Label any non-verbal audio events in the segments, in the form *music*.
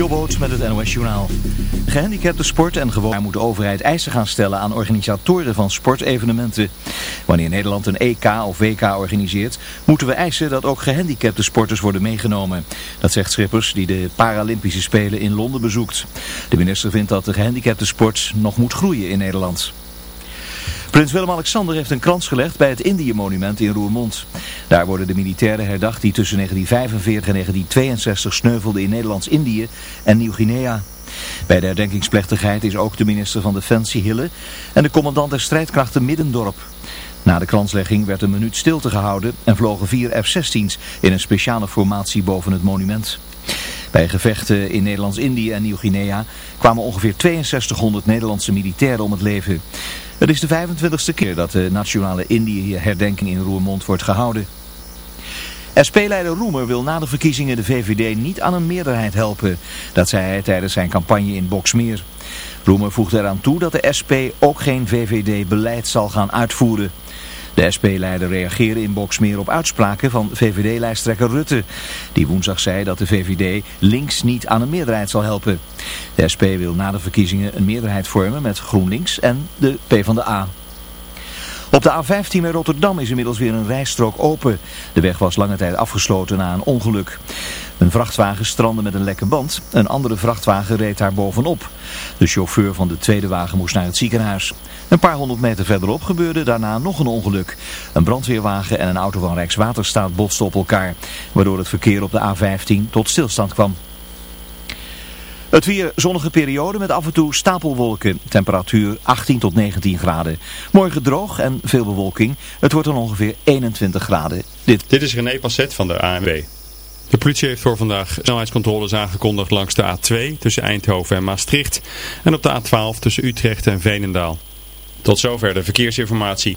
Jobboot met het NOS Journaal. Gehandicapte sport en gewoon moet de overheid eisen gaan stellen aan organisatoren van sportevenementen. Wanneer Nederland een EK of WK organiseert, moeten we eisen dat ook gehandicapte sporters worden meegenomen. Dat zegt Schippers die de Paralympische Spelen in Londen bezoekt. De minister vindt dat de gehandicapte sport nog moet groeien in Nederland. Prins Willem-Alexander heeft een krans gelegd bij het Indië-monument in Roermond. Daar worden de militairen herdacht die tussen 1945 en 1962 sneuvelden in Nederlands-Indië en Nieuw-Guinea. Bij de herdenkingsplechtigheid is ook de minister van Defensie Hille en de commandant der strijdkrachten Middendorp. Na de kranslegging werd een minuut stilte gehouden en vlogen vier F-16's in een speciale formatie boven het monument. Bij gevechten in Nederlands-Indië en Nieuw-Guinea kwamen ongeveer 6200 Nederlandse militairen om het leven. Het is de 25e keer dat de nationale Indië-herdenking in Roermond wordt gehouden. SP-leider Roemer wil na de verkiezingen de VVD niet aan een meerderheid helpen. Dat zei hij tijdens zijn campagne in Boksmeer. Roemer voegde eraan toe dat de SP ook geen VVD-beleid zal gaan uitvoeren. De SP-leider reageerde in Boksmeer op uitspraken van VVD-lijsttrekker Rutte. Die woensdag zei dat de VVD links niet aan een meerderheid zal helpen. De SP wil na de verkiezingen een meerderheid vormen met GroenLinks en de PvdA. Op de A15 bij Rotterdam is inmiddels weer een rijstrook open. De weg was lange tijd afgesloten na een ongeluk. Een vrachtwagen strandde met een lekke band. Een andere vrachtwagen reed daar bovenop. De chauffeur van de tweede wagen moest naar het ziekenhuis. Een paar honderd meter verderop gebeurde daarna nog een ongeluk. Een brandweerwagen en een auto van Rijkswaterstaat botsten op elkaar. Waardoor het verkeer op de A15 tot stilstand kwam. Het weer zonnige periode met af en toe stapelwolken. Temperatuur 18 tot 19 graden. Morgen droog en veel bewolking. Het wordt dan ongeveer 21 graden. Dit, Dit is René Passet van de ANW. De politie heeft voor vandaag snelheidscontroles aangekondigd langs de A2 tussen Eindhoven en Maastricht. En op de A12 tussen Utrecht en Veenendaal. Tot zover de verkeersinformatie.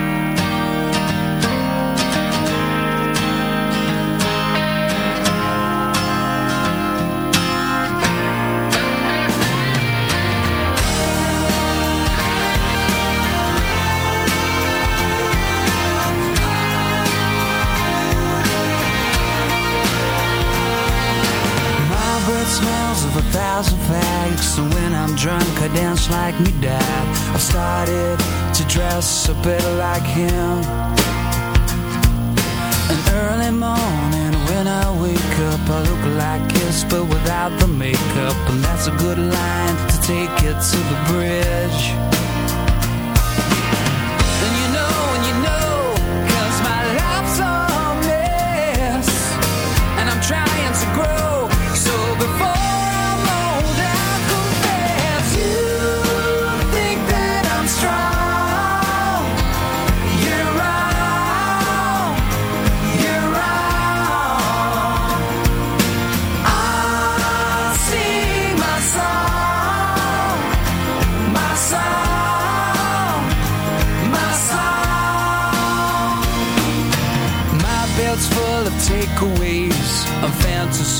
Like me dad. I've started to dress a bit like him. An early morning when I wake up I look like kiss but without the makeup. And that's a good line to take it to the bridge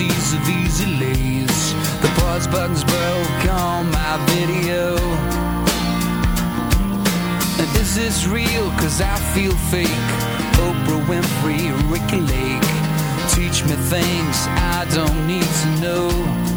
fantasies of easy lays. The pause button's broke on my video. And is this real? Cause I feel fake. Oprah Winfrey, Ricky Lake. Teach me things I don't need to know.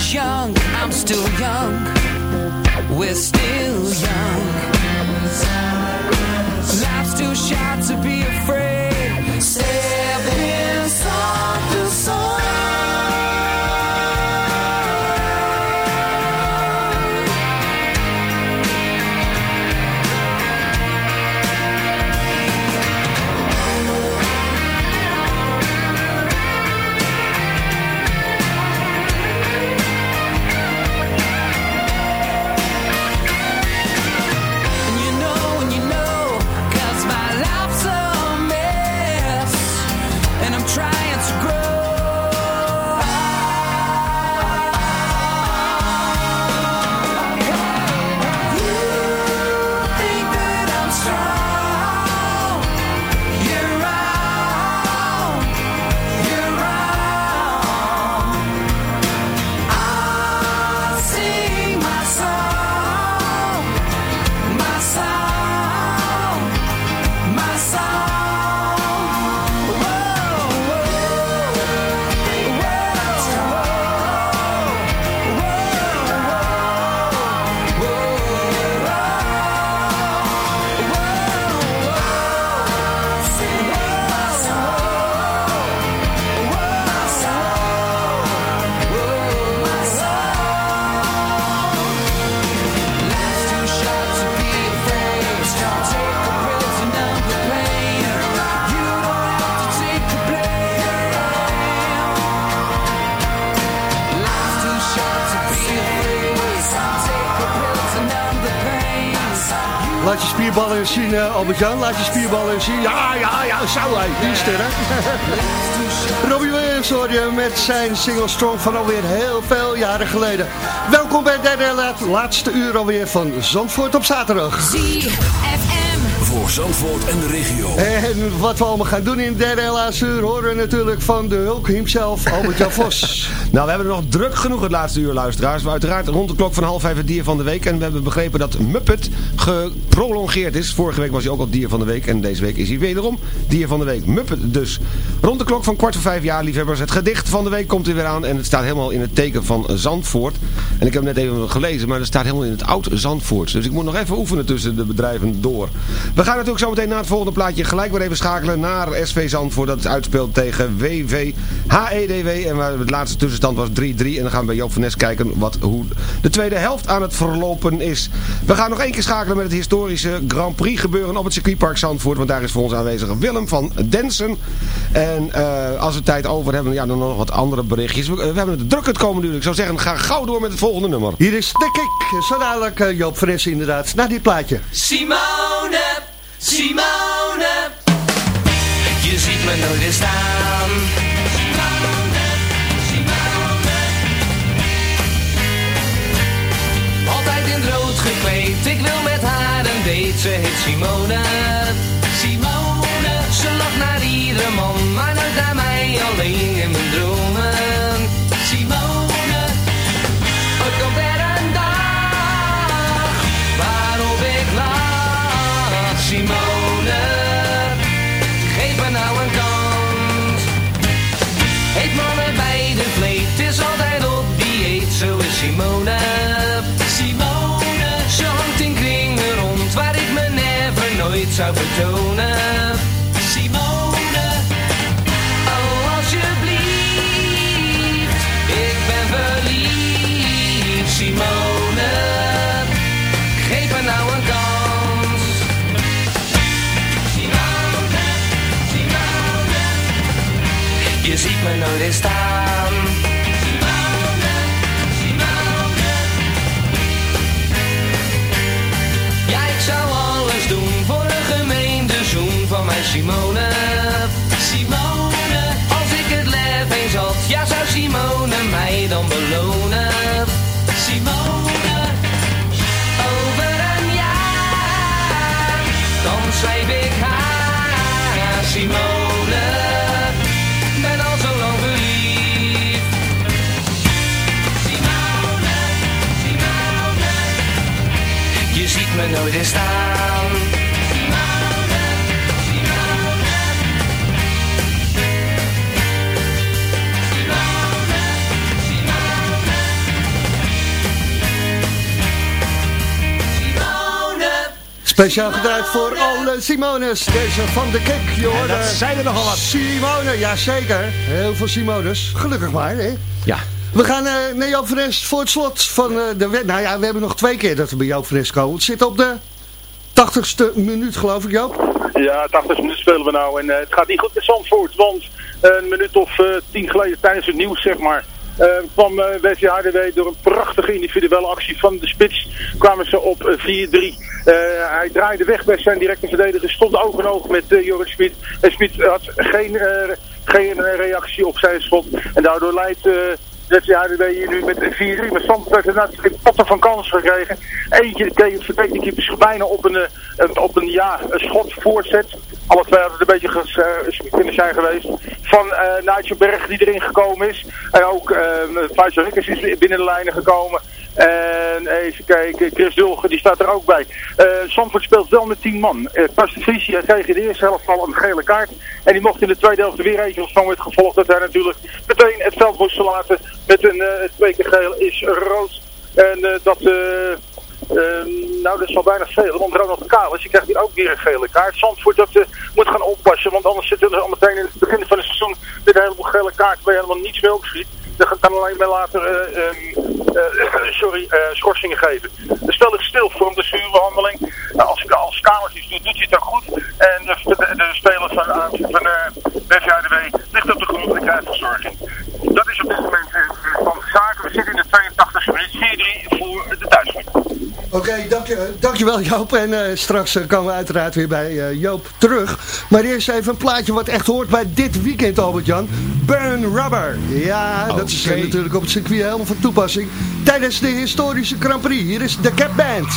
Was young. I'm still young. We're still young. Life's too short to be spierballen eens zien, eh, Albert-Jan. Laat je spierballen eens zien. Ja, ja, ja, zo hij. Die sterk. *laughs* Robbie Williams hoor je met zijn single Strong van alweer heel veel jaren geleden. Welkom bij het derde laat- laatste uur alweer van Zandvoort op zaterdag. ZFM. Voor Zandvoort en de regio. En wat we allemaal gaan doen in derde en laatste uur horen we natuurlijk van de Hulk himself, Albert-Jan Vos. *laughs* Nou, we hebben nog druk genoeg het laatste uur, luisteraars. We uiteraard rond de klok van half vijf het dier van de week. En we hebben begrepen dat Muppet geprolongeerd is. Vorige week was hij ook al dier van de week. En deze week is hij wederom dier van de week. Muppet dus. Rond de klok van kwart voor vijf jaar, liefhebbers. Het gedicht van de week komt er weer aan. En het staat helemaal in het teken van Zandvoort. En ik heb net even gelezen, maar het staat helemaal in het oud Zandvoort. Dus ik moet nog even oefenen tussen de bedrijven door. We gaan natuurlijk zo meteen na het volgende plaatje gelijk weer even schakelen naar SV Zandvoort. Dat uitspeelt tegen WV HEDW. En waar de laatste tussenstand was 3-3. En dan gaan we bij Joop van Nes kijken wat, hoe de tweede helft aan het verlopen is. We gaan nog één keer schakelen met het historische Grand Prix gebeuren op het circuitpark Zandvoort. Want daar is voor ons aanwezig Willem van Densen. En eh, als we tijd over hebben, ja, dan nog wat andere berichtjes. We, we hebben het druk het komende uur. Ik zou zeggen, ga gauw door met het volgende nummer. Hier is de kick. Zo dadelijk eh, Joop Fres inderdaad, naar dit plaatje. Simone, Simone. Je ziet me nooit weer staan. Gekleed, ik wil met haar een date. Ze heet Simone. Simone. Ze lacht naar iedere man, vertonen. Simone, oh alsjeblieft, ik ben verliefd. Simone, geef me nou een kans. Je ziet me nooit in staan Simone. Simone, als ik het lef eens had, ja zou Simone mij dan belonen. Simone, over een jaar, dan schrijf ik haar. Simone, ben al zo lang verliefd. Simone, Simone, je ziet me nooit eens staan. Speciaal gedraaid voor alle Simones. Deze van de Kik. Je hoorde dat zijn er nogal wat. Simone, jazeker. Heel veel Simones. Gelukkig maar, hè? Ja. We gaan uh, naar Joop van Nes voor het slot van eh, de wet. Nou ja, we hebben nog twee keer dat we bij Joop van Nes komen. Het zit op de 80ste minuut, geloof ik, Joop. Ja, 80 minuten spelen we nou. En eh, het gaat niet goed met Zandvoort. Want een minuut of eh, tien geleden tijdens het nieuws, zeg maar... eh, kwam uh, Wesley door een prachtige individuele actie van de spits. Kwamen ze op eh, 4-3. Eh, hij draaide weg bij zijn directe verdediger. Stond oog in oog met uh, Joris Smit. En Smit had geen, eh, geen eh, reactie op zijn schot. En daardoor leidt... eh Wesley Hardewee hier nu met 4-3. Maar Zandvoort heeft inderdaad potten van kansen gekregen. Eentje tegen verdedigde keeper bijna op een, eh, op een, ja, een schot voortzet. Alle twee hadden het een beetje eh, kunnen zijn geweest. Van eh Nigel Berg die erin gekomen is. En ook uh, Faisal Rikkers is binnen de lijnen gekomen. En even kijken, Chris Dulger die staat er ook bij. Uh, Zandvoort speelt wel met 10 man. Uh, Pas de kreeg in de eerste helft al een gele kaart. En die mocht in de tweede helft weer eentje ontvangen. Het gevolg dat hij natuurlijk meteen het veld moest verlaten. Met een uh, twee keer geel is rood. En dat... Uh, nou, dat is al bijna veel. Want Ronald Kalis, die krijgt hier ook weer een gele kaart. Zandvoort dat moet gaan oppassen. Want anders zitten we al meteen in het begin van het seizoen met een heleboel gele kaarten waar je helemaal niets mee opschiet. Dan kan alleen maar later uh, uh, sorry, schorsingen geven. De spel is stil voor een blessurebehandeling. Nou, als, als iets doet, doet hij het ook goed. En de, de, de speler van, van de ligt op de grond en verzorging. Dat is op dit moment van de zaken. We zitten in de 82e minuut 4-3 voor de Duitsers. Oké, okay, dank je, dankjewel Joop. En uh, straks uh, komen we uiteraard weer bij uh, Joop terug. Maar eerst even een plaatje wat echt hoort bij dit weekend, Albert-Jan. Burn Rubber. Ja, okay. dat is natuurlijk op het circuit helemaal van toepassing. Tijdens de historische Grand Prix. Hier is de Cap Band.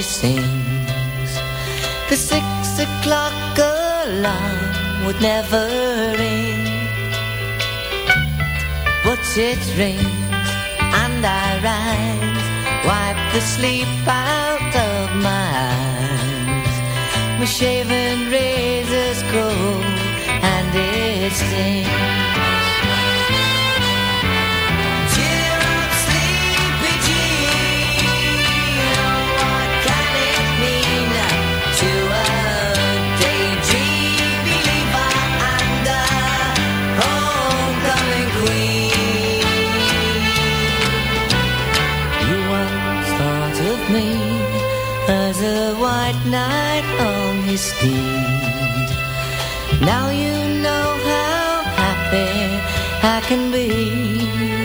She sings. The six o'clock alarm would never ring. But it rings and I rise, wipe the sleep out of my eyes. My shaven razor's cold and it stings. A white knight on his steed. Now you know how happy I can be.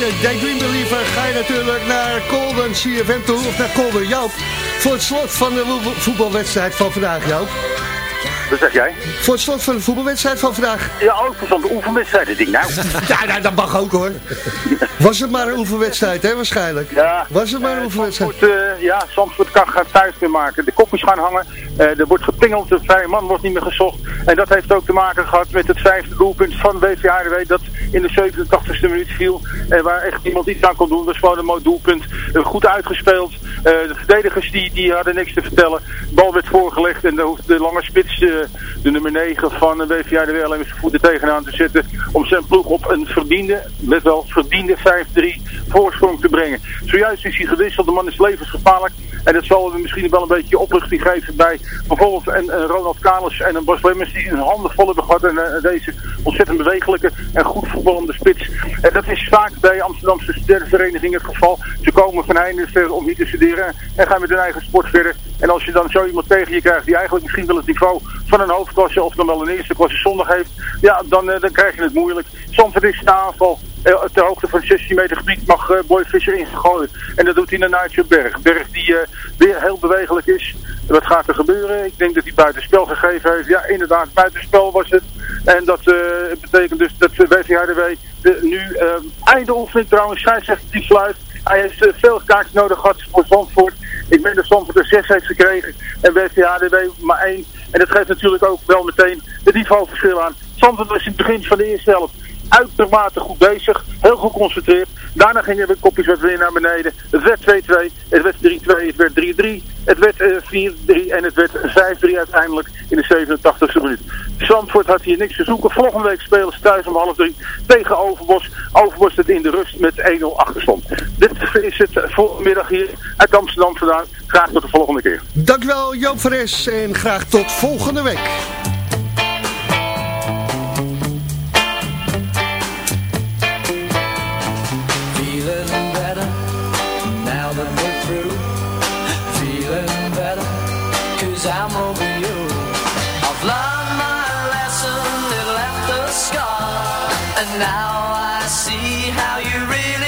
De Monkeys en Daydream Believer ga je natuurlijk naar Colden CFM toe, of naar Colden Joop. Voor het slot van de voetbalwedstrijd van vandaag, Joop. Wat zeg jij? Voor het slot van de voetbalwedstrijd van vandaag. Ja, ook van de oefenwedstrijden, denk ik nou. *laughs* Ja, nou, dat mag ook hoor. Was het maar een oefenwedstrijd, hè, waarschijnlijk? Ja. Was het maar een oefenwedstrijd? Zandvoort, eh, ja, Zandvoort kan gaat thuis weer maken. De kopjes gaan hangen. Eh, er wordt gepingeld. De vrije man wordt niet meer gezocht. En dat heeft ook te maken gehad met het vijfde doelpunt van WVHDW. Dat in de 87e minuut viel. En waar echt niemand iets aan kon doen. Dat is gewoon een mooi doelpunt. Eh, goed uitgespeeld. Eh, de verdedigers die, die hadden niks te vertellen. De bal werd voorgelegd. En daar hoeft de lange spits, de nummer 9 van de WVHDW alleen zijn voeten tegenaan te zetten. Om zijn ploeg op een verdiende, met wel verdiende 5-3 voorsprong te brengen. Zojuist is hij gewisseld. De man is levensgevaarlijk. En dat zal misschien wel een beetje opluchting geven bij bijvoorbeeld een, Ronald Kalis en een Bas Lemmers die hun handen vol hebben gehad. En eh, deze ontzettend bewegelijke en goed voetballende spits. En dat is vaak bij Amsterdamse studentenvereniging het geval. Ze komen van heinde om hier te studeren en gaan met hun eigen sport verder. En als je dan zo iemand tegen je krijgt die eigenlijk misschien wel het niveau van een hoofdklasse of dan wel een eerste klasse zondag heeft. Ja, dan, eh, dan krijg je het moeilijk. Zandvoort is de aanval. Eh, ter hoogte van 16 meter gebied mag eh, Boy Fischer ingooien. En dat doet hij naar Nigel Berg. Berg die eh, weer heel bewegelijk is. Wat gaat er gebeuren? Ik denk dat hij buitenspel gegeven heeft. Ja, inderdaad, buitenspel was het. En dat eh, betekent dus dat WVHDW de, nu uh, einde oefening trouwens scheidsrechter die fluit. Hij heeft eh, veel kaartjes nodig gehad voor Zandvoort. Ik ben de Zandvoort er 6 heeft gekregen. En WVHDW maar één. En dat geeft natuurlijk ook wel meteen het niveauverschil aan. Zandvoort was in het begin van de eerste helft uitermate goed bezig. Heel geconcentreerd. Daarna gingen de kopjes wat weer naar beneden. Het werd 2-2, het werd 3-2, het werd 3-3. Het werd eh, 4-3 en het werd 5-3 uiteindelijk in de 87e minuut. Zandvoort had hier niks te zoeken. Volgende week spelen ze thuis om half drie tegen Overbos. Overbos het in de rust met 1-0 achterstand. Dit is het voor vanmiddag hier uit Amsterdam vandaan. Graag tot de volgende keer. Dankjewel Joop Veres en graag tot volgende week. I'm over you. I've learned my lesson, it left a scar. And now I see how you really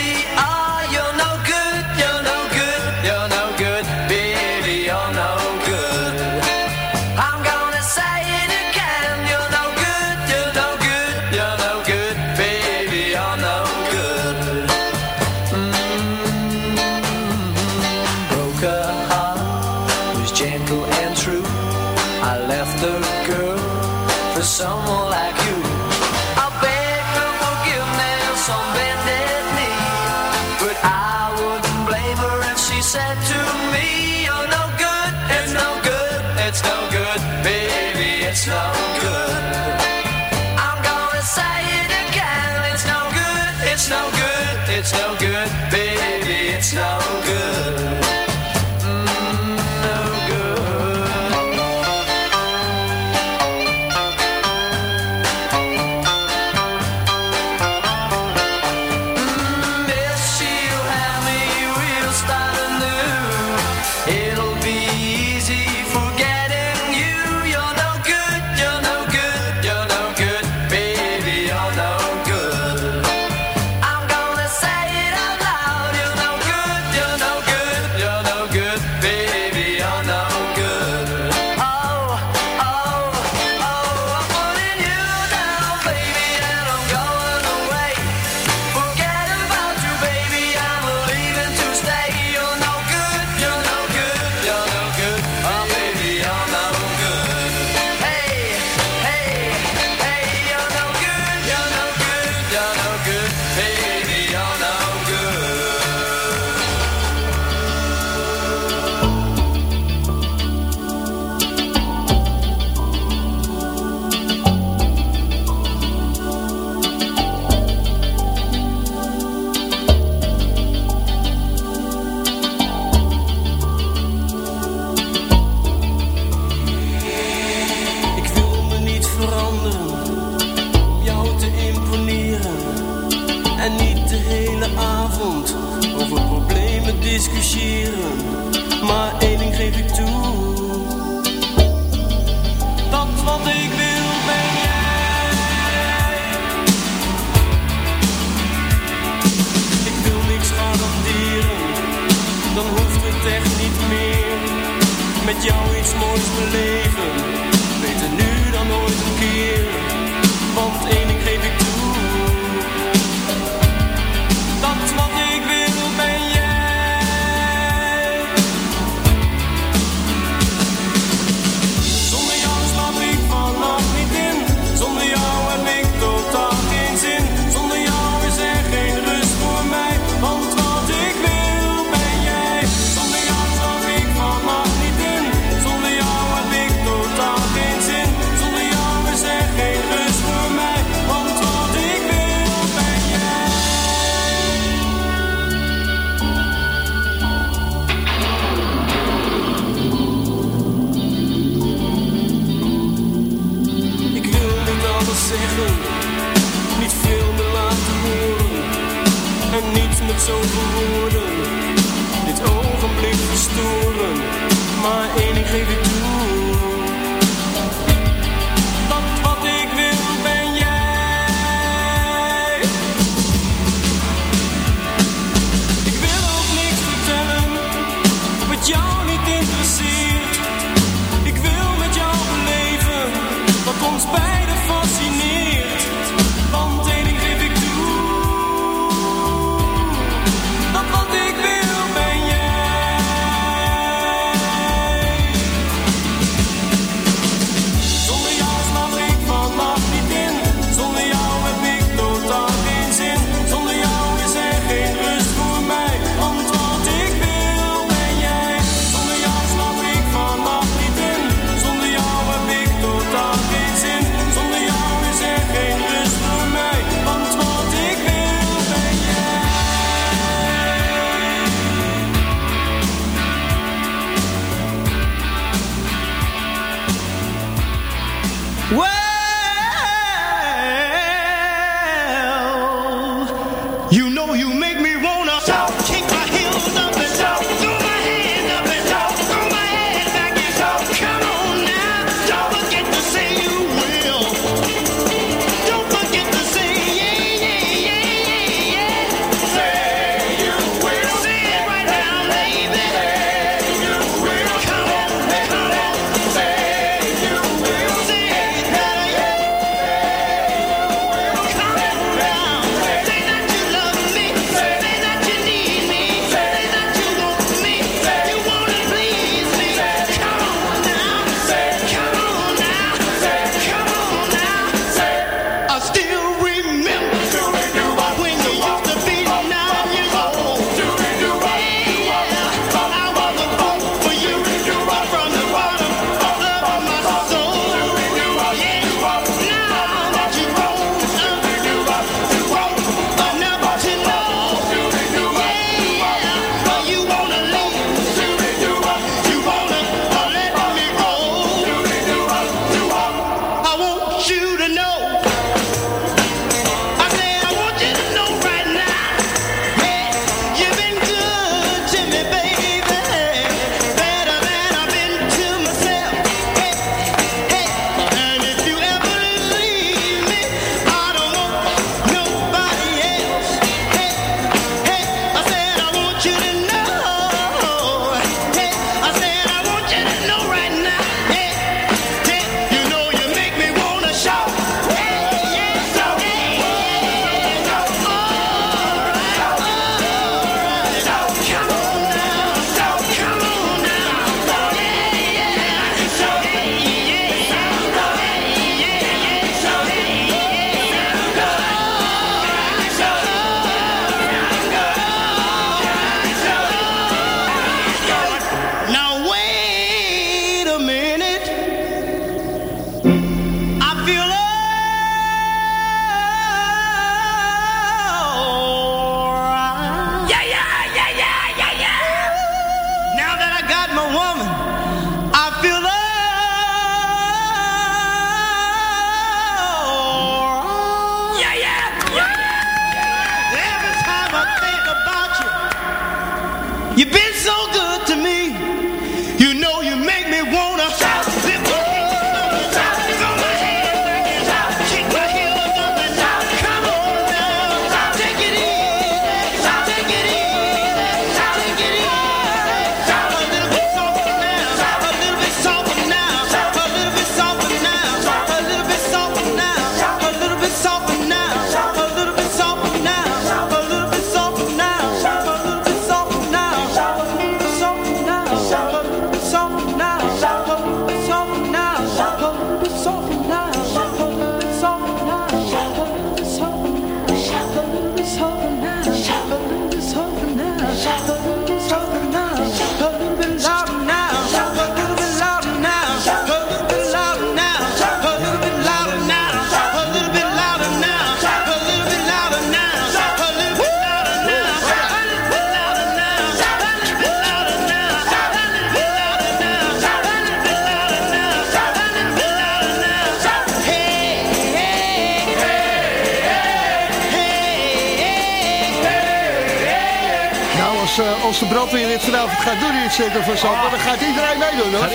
someone maar één ding geef ik toe. Dat wat ik wil ben jij. Ik wil niks garanderen, dan hoeft het echt niet meer. Met jou iets moois beleven, beter nu dan ooit een keer. Want één Zo woorden dit ogenblik verstoren, maar één ik geef ik toe. De brandweer dit vanavond gaat doen in het centrum van Zandvoort, dan gaat iedereen meedoen hoor.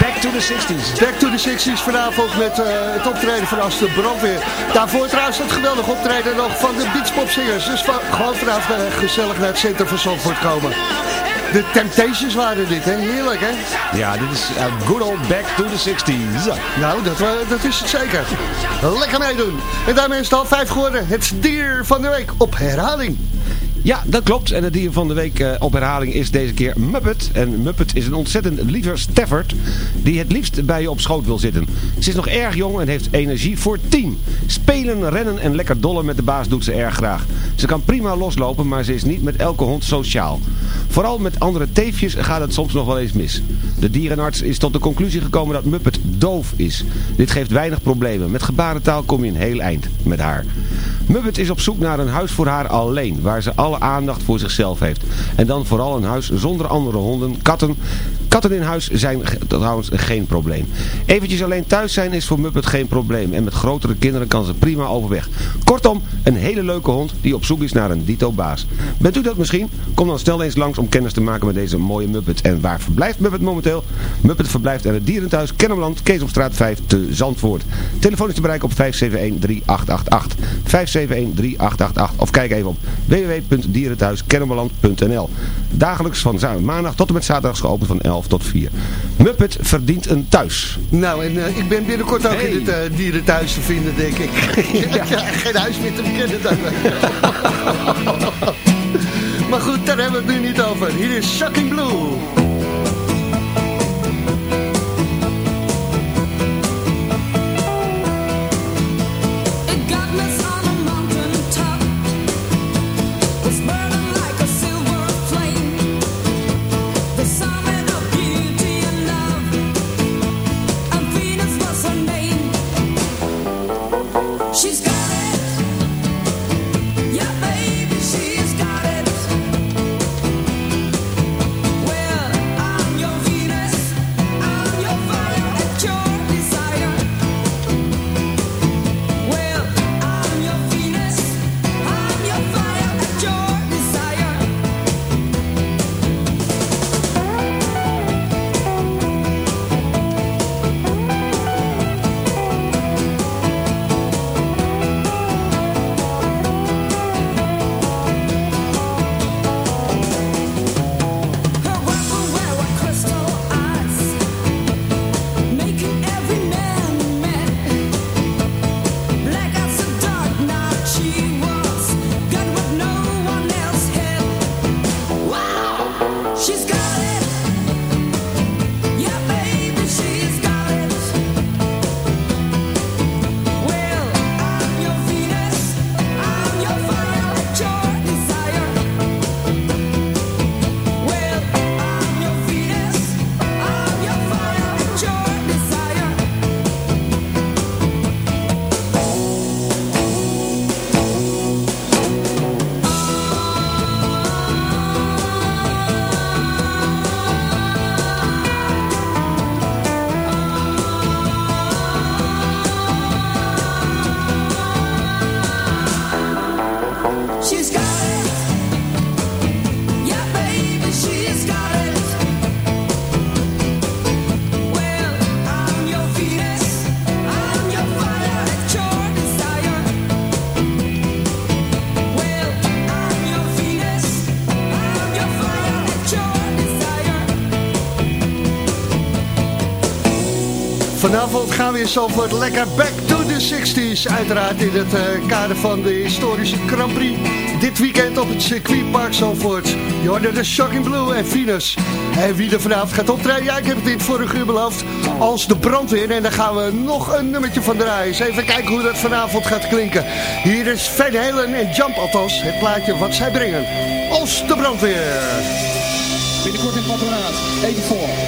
Back to the 60s. Back to the 60s vanavond met eh, het optreden van de brandweer. Daarvoor trouwens het geweldig optreden nog van de Beachpopzingers. Dus van, gewoon vanavond eh, gezellig naar het centrum van Zandvoort komen. De Temptations waren dit, hè? Heerlijk, hè? Ja, dit is uh, good old back to the 60s. Nou, dat, wa- dat is het zeker. Lekker meedoen. En daarmee is het half vijf geworden. Het dier van de week op herhaling. Ja, dat klopt. En het dier van de week eh, op herhaling is deze keer Muppet. En Muppet is een ontzettend lieve Stafford die het liefst bij je op schoot wil zitten. Ze is nog erg jong en heeft energie voor tien. Spelen, rennen en lekker dollen met de baas doet ze erg graag. Ze kan prima loslopen, maar ze is niet met elke hond sociaal. Vooral met andere teefjes gaat het soms nog wel eens mis. De dierenarts is tot de conclusie gekomen dat Muppet doof is. Dit geeft weinig problemen. Met gebarentaal kom je een heel eind met haar. Muppet is op zoek naar een huis voor haar alleen, waar ze alle aandacht voor zichzelf heeft. En dan vooral een huis zonder andere honden, katten. Katten in huis zijn trouwens geen probleem. Eventjes alleen thuis zijn is voor Muppet geen probleem. En met grotere kinderen kan ze prima overweg. Kortom, een hele leuke hond die op zoek is naar een dito baas. Bent u dat misschien? Kom dan snel eens langs om kennis te maken met deze mooie Muppet. En waar verblijft Muppet momenteel? Muppet verblijft in het dierenthuis Kennemerland, Keesopstraat 5 te Zandvoort. Telefoon is te bereiken op 571-3888. 571-3888. Of kijk even op www.dierenthuiskennemerland.nl Dagelijks van maandag tot en met zaterdag geopend van 11 tot 4. Muppet verdient een thuis. Nou, en eh, ik ben binnenkort ook Hey. in het uh, dierenthuis te vinden, denk ik. *laughs* ja. geen huis meer te bekennen dan. *laughs* maar goed, daar hebben we het nu niet over. Hier is Shocking Blue. Vanavond gaan we in Zandvoort lekker back to the 60s. Uiteraard in het eh, kader van de historische Grand Prix. Dit weekend op het circuitpark Zandvoort. Je hoorde de Shocking Blue en Venus. En wie er vanavond gaat optreden, ja ik heb het in het vorige uur beloofd. Als de brandweer. En daar gaan we nog een nummertje van draaien. Even kijken hoe dat vanavond gaat klinken. Hier is Van Halen en Jump althans. Het plaatje wat zij brengen. Als de brandweer. Binnenkort in het patronaat. Even voor.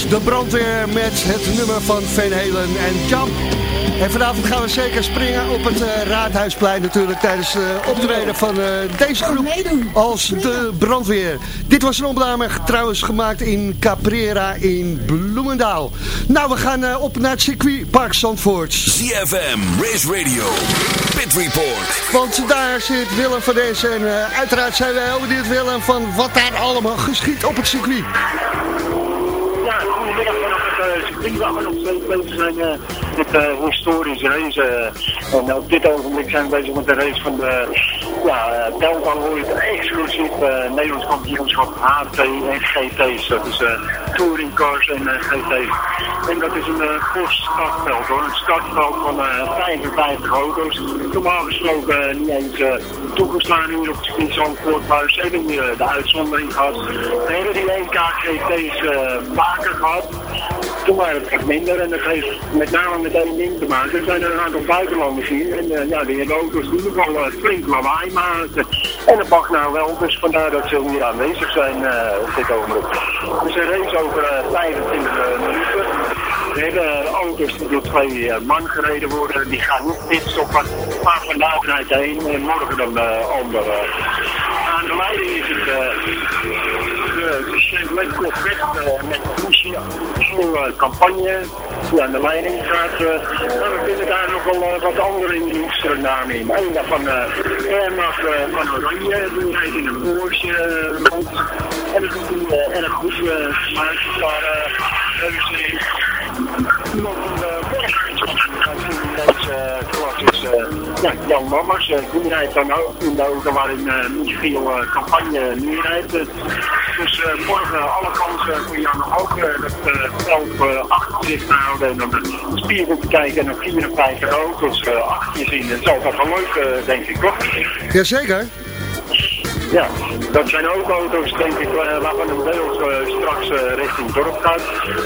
De brandweer met het nummer van Van Halen en Jump. En vanavond gaan we zeker springen op het eh, Raadhuisplein natuurlijk tijdens de optreden van eh, deze groep als de brandweer. Dit was een opname trouwens gemaakt in Caprera in Bloemendaal. Nou, we gaan eh, op naar het circuitpark Zandvoort. ZFM, Race Radio, Pit Report. Want daar zit Willem van deze en eh, uiteraard zijn wij heel benieuwd Willem van wat daar allemaal geschiet op het circuit. Ja, goedemiddag vanaf het uh, circuit waar we nog steeds bezig zijn uh, met de historische race. eh. en op dit ogenblik zijn we bezig met de race van de ja, Delta Lloyd exclusief Nederlands kampioenschap HT en GT's. Dat is uh, touring cars en GT's. En dat is een uh, startveld hoor. Een startveld van uh, 55 auto's. Normaal gesproken niet eens toegestaan hier op het Zandvoort. Ze hebben hier de uitzondering gehad. We hebben die 1K GT's uh, vaker gehad. Toen waren het echt minder en dat heeft met name met één te maken. Er zijn er een aantal buitenlanders hier en uh, ja, die hebben auto's die nog wel uh, flink lawaai maken. En dat mag nou wel, dus vandaar dat ze hier aanwezig zijn uh, dit ogenblik. Dus een race over 25 minuten. We hebben auto's die door twee man gereden worden, die gaan niet pitstoppen. Maar vandaag rijdt de een en morgen dan de ander. Aan de leiding is het de Chevrolet Corvette met Lucia nieuwe campagne die aan de leiding gaat. Uh, maar we vinden daar nog wel uh, wat andere namen in. Een daarvan uh, Ermag uh, van Oranje, die rijdt in een Porsche rond. En dat is een erg goed gemaakt. Daar hebben ze iemand van de in deze klas is ja, Jan Mammers. die rijdt dan ook in de auto waarin Michiel campagne nu rijdt. Dus morgen alle kansen voor Jan ook dat veld achter houden en dan de spiegel te kijken en dan 54 auto's uh, achter je zien. Dat is altijd wel leuk, denk ik, toch? Jazeker. Ja, dat zijn ook auto's, denk ik, uh, waarvan een deel uh, straks uh, richting dorp gaat.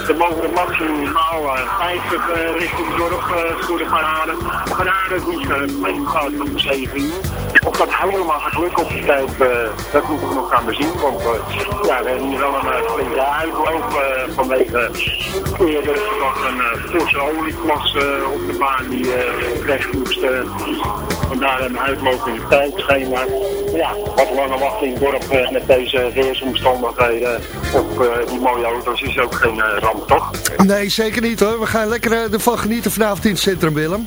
Er mogen maximaal 50 richting het dorp voor de parade. De parade die gepland gaat om 7 uur. Of dat helemaal gaat lukken op tijd, dat moeten we nog gaan bezien. Want ja, we hebben hier wel een flinke uitloop vanwege eerder nog een Porsche olieklas op de baan die recht moest. vandaar een uitloop in de tijd schijnbaar. Ja, wat lange wacht in het dorp met deze weersomstandigheden op die mooie auto's is ook geen ramp, toch? Nee, zeker niet hoor. We gaan lekker ervan genieten vanavond in het centrum, Willem.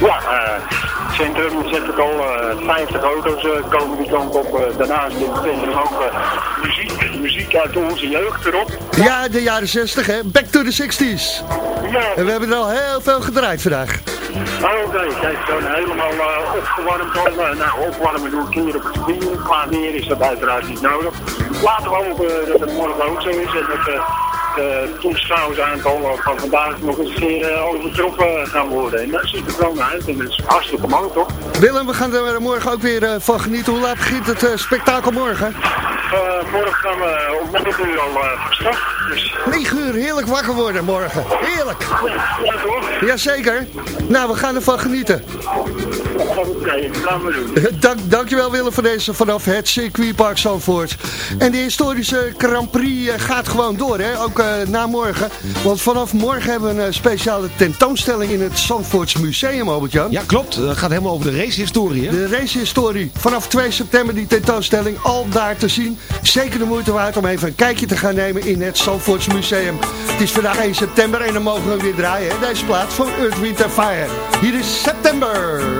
Ja, het centrum zet het al 50 auto's komen die kant op. daarnaast in het centrum ook muziek, muziek uit onze jeugd erop. Ja, de jaren 60 hè. Back to the 60s. Ja. En we hebben er al heel veel gedraaid vandaag. Oh, Oké, kijk, dan helemaal uh, opgewarmd. Uh, nou, opwarmen doe ik hier op het spier. Qua weer is dat uiteraard niet nodig. Laten we hopen dat het morgen ook zo is en dat het toeschouwersaantal van vandaag nog eens een keer overtroffen gaan worden. En daar ziet wel naar uit en dat is hartstikke mooi, toch? Willem, we gaan er morgen ook weer van genieten. Hoe laat begint het spektakel morgen? morgen gaan we om 9 uur al van start. Dus... 9 uur, heerlijk wakker worden morgen. Heerlijk. Ja, toch? Jazeker. Nou, we gaan ervan genieten. Oké, okay, dat gaan we doen. *laughs* Dank, dankjewel Willem voor deze vanaf het circuitpark Zandvoort. En de historische Grand Prix gaat gewoon door, hè? ook uh, na morgen. Want vanaf morgen hebben we een speciale tentoonstelling in het Zandvoorts Museum, Albert-Jan. Ja, klopt. Dat gaat helemaal over de racehistorie, hè? De racehistorie. Vanaf 2 september die tentoonstelling al daar te zien. Zeker de moeite waard om even een kijkje te gaan nemen in het Zandvoorts Museum. Het is vandaag 1 september en dan mogen we weer draaien, hè? Deze plaats van Earth, Wind Fire. Hier is September.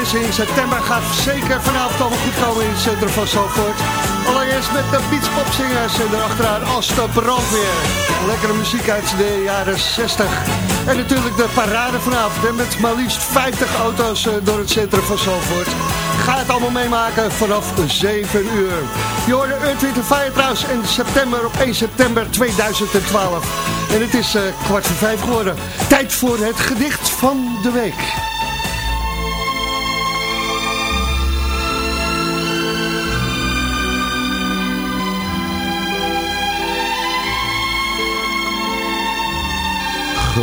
In september gaat zeker vanavond allemaal goed komen in het centrum van Zandvoort. Allereerst met de beachpopzingers en daarachteraan als de brandweer. Lekkere muziek uit de jaren 60. En natuurlijk de parade vanavond hè, met maar liefst 50 auto's eh, door het centrum van Zandvoort. Ga het allemaal meemaken vanaf 7 uur. Je hoorde Earth, Wind Fire trouwens in september op 1 september 2012. En het is eh, kwart voor vijf geworden. Tijd voor het gedicht van de week.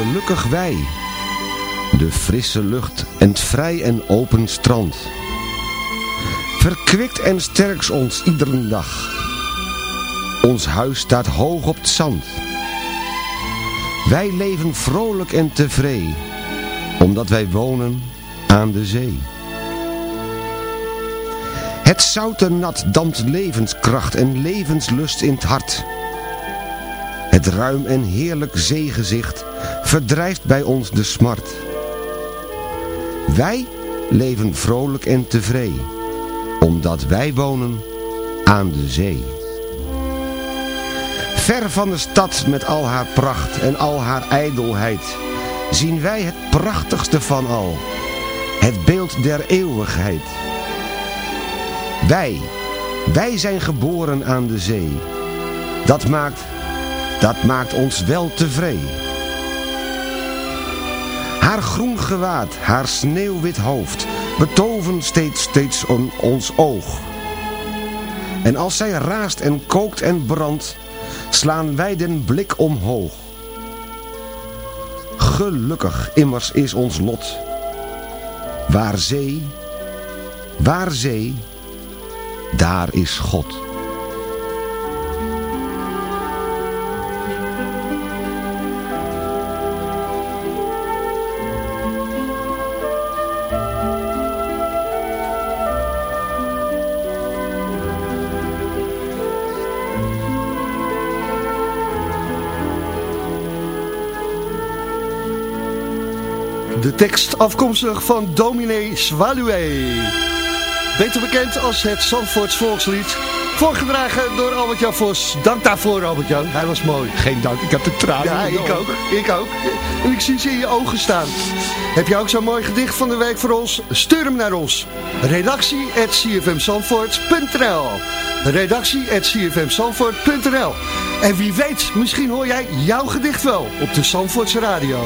Gelukkig wij, de frisse lucht en het vrij en open strand. Verkwikt en sterks ons iedere dag. Ons huis staat hoog op het zand. Wij leven vrolijk en tevreden, omdat wij wonen aan de zee. Het zoute nat dampt levenskracht en levenslust in het hart. Het ruim en heerlijk zeegezicht verdrijft bij ons de smart. Wij leven vrolijk en tevreden, omdat wij wonen aan de zee. Ver van de stad met al haar pracht en al haar ijdelheid, zien wij het prachtigste van al, het beeld der eeuwigheid. Wij, wij zijn geboren aan de zee. Dat maakt, dat maakt ons wel tevreden. Haar groen gewaad, haar sneeuwwit hoofd, betoven steeds, steeds on- ons oog. En als zij raast en kookt en brandt, slaan wij den blik omhoog. Gelukkig immers is ons lot. Waar zee, waar zee, daar is God. Tekst afkomstig van Dominee Swaluwe. Beter bekend als het Zandvoorts volkslied. Voorgedragen door Albert-Jan Vos. Dank daarvoor Albert-Jan, hij was mooi. Geen dank, ik heb de tranen. Ja, ik ook. Ik ook. En ik zie ze in je ogen staan. Heb je ook zo'n mooi gedicht van de week voor ons? Stuur hem naar ons. Redactie at Redactie at En wie weet, misschien hoor jij jouw gedicht wel op de Zandvoortse radio.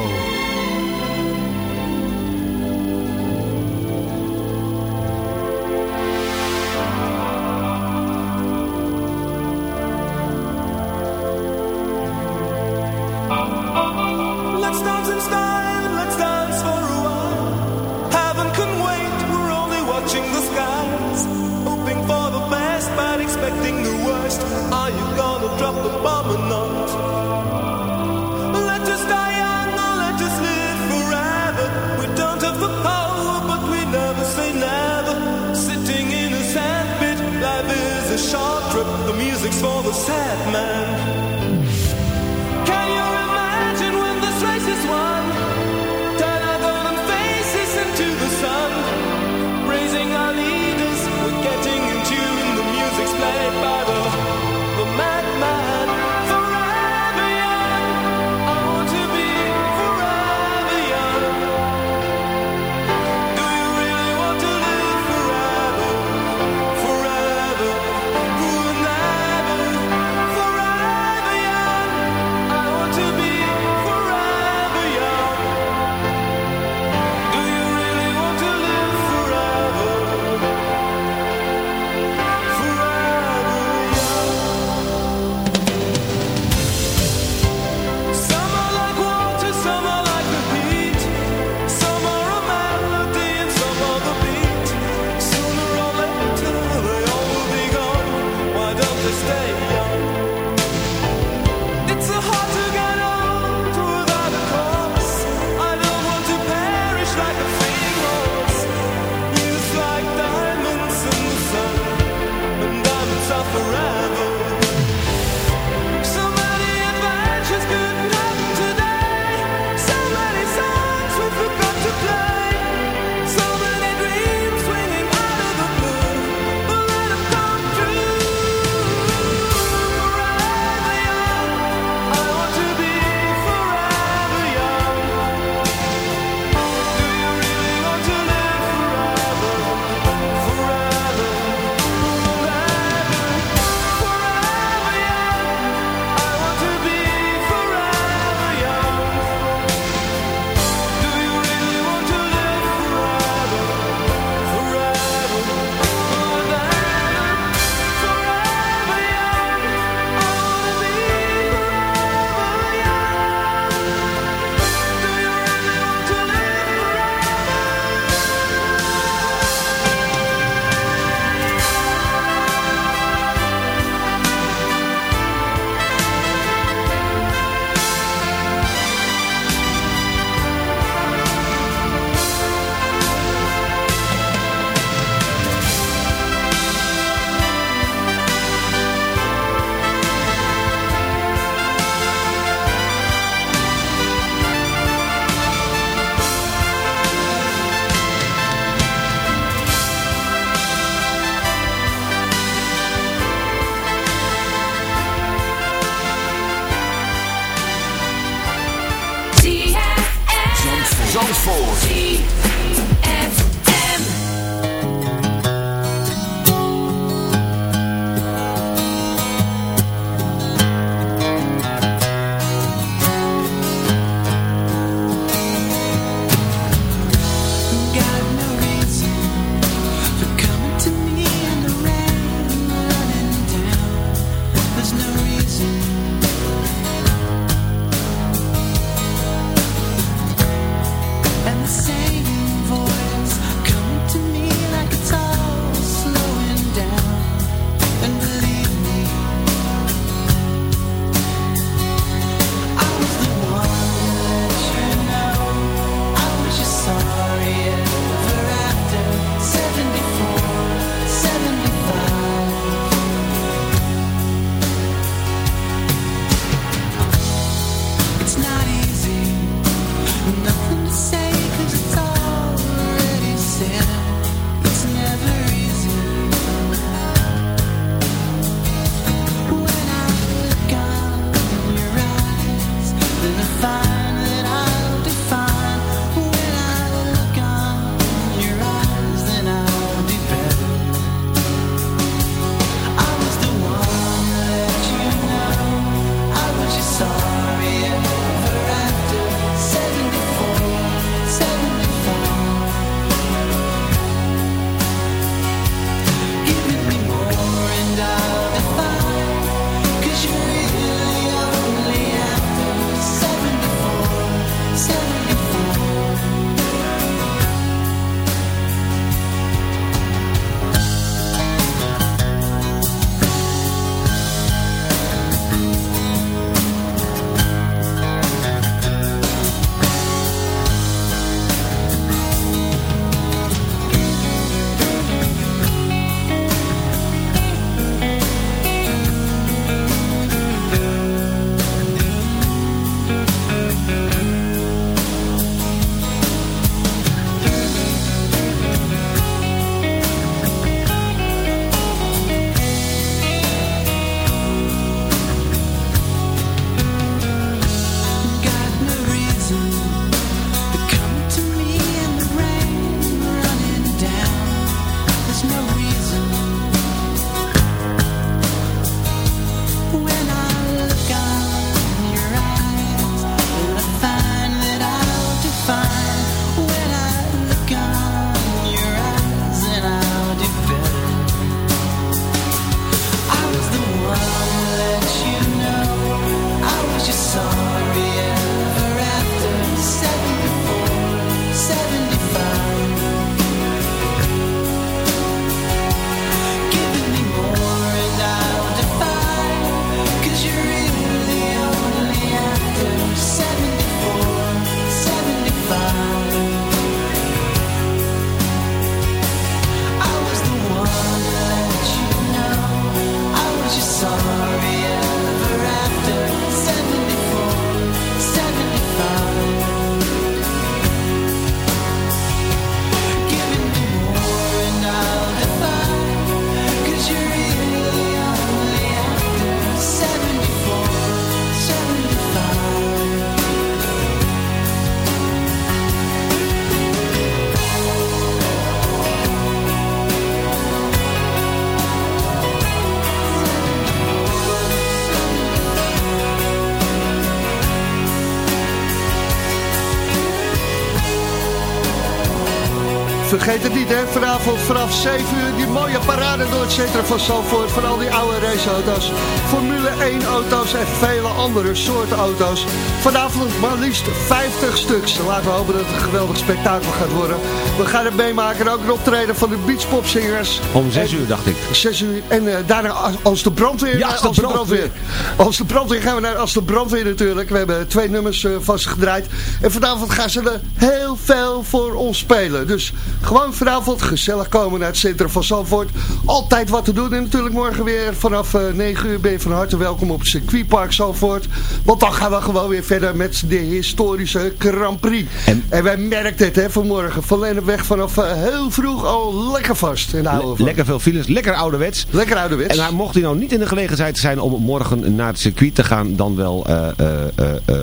vergeet het niet, hè. Vanavond vanaf 7 uur die mooie parade door het centrum van Zandvoort... van al die oude raceauto's, Formule 1-auto's en vele andere soorten auto's. Vanavond maar liefst 50 stuks. Laten we hopen dat het een geweldig spektakel gaat worden. We gaan het meemaken, ook een optreden van de beachpopzingers. Om 6 uur, dacht ik. 6 uur. En eh, daarna als de brandweer... Ja, eh, als de, brandweer. Als de brandweer gaan we naar Als de brandweer natuurlijk. We hebben twee nummers eh, vastgedraaid. En vanavond gaan ze de heel veel voor ons spelen. Dus gewoon vanavond gezellig komen naar het centrum van Zandvoort. Altijd wat te doen en natuurlijk morgen weer vanaf eh, 9 uur ben je van harte welkom op het circuitpark Zandvoort. Want dan gaan we gewoon weer verder met de historische Grand Prix. En, wij merkten het hè, vanmorgen. Van weg vanaf eh, heel vroeg al lekker vast. In de lekker veel files, lekker ouderwets. Lekker ouderwets. En mocht hij nou niet in de gelegenheid zijn om morgen naar het circuit te gaan, dan wel uh,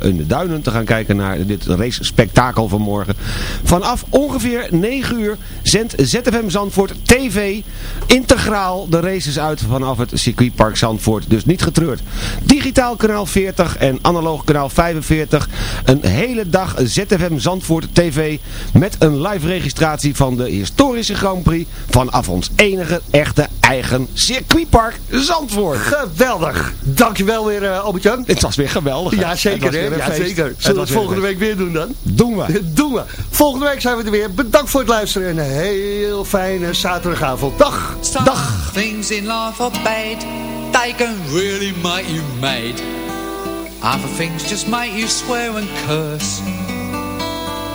in de duinen te gaan kijken naar dit race spektakel van morgen. Vanaf ongeveer 9 uur zendt ZFM Zandvoort TV integraal de races uit vanaf het circuitpark Zandvoort. Dus niet getreurd. Digitaal kanaal 40 en analoog kanaal 45. Een hele dag ZFM Zandvoort TV met een live registratie van de historische Grand Prix vanaf ons enige echte eigen circuitpark Zandvoort. Geweldig. Dankjewel weer uh, Albert-Jan. Het was weer geweldig. Ja, Het zeker. was hè? Ja, feest. zeker. Zullen we het volgende week weer doen dan? Doen we. *laughs* Doen we. Volgende week zijn we er weer. Bedankt voor het luisteren en een heel fijne zaterdagavond. Dag. Dag. Things in life are bad. They can really make you mad. Other things just make you swear and curse.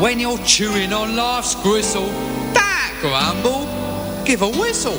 When you're chewing on life's gristle, that grumble, give a whistle.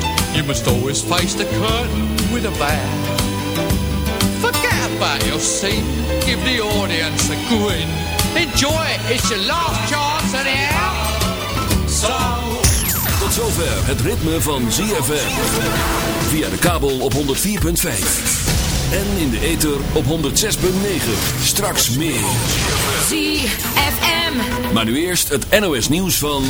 You must always face the curtain with a bow. Forget about your scene, give the audience a grin. Enjoy it, it's your last chance anyhow. So. Tot zover het ritme van ZFM. Via de kabel op 104.5. En in de ether op 106.9. Straks meer. ZFM. Maar nu eerst het NOS nieuws van...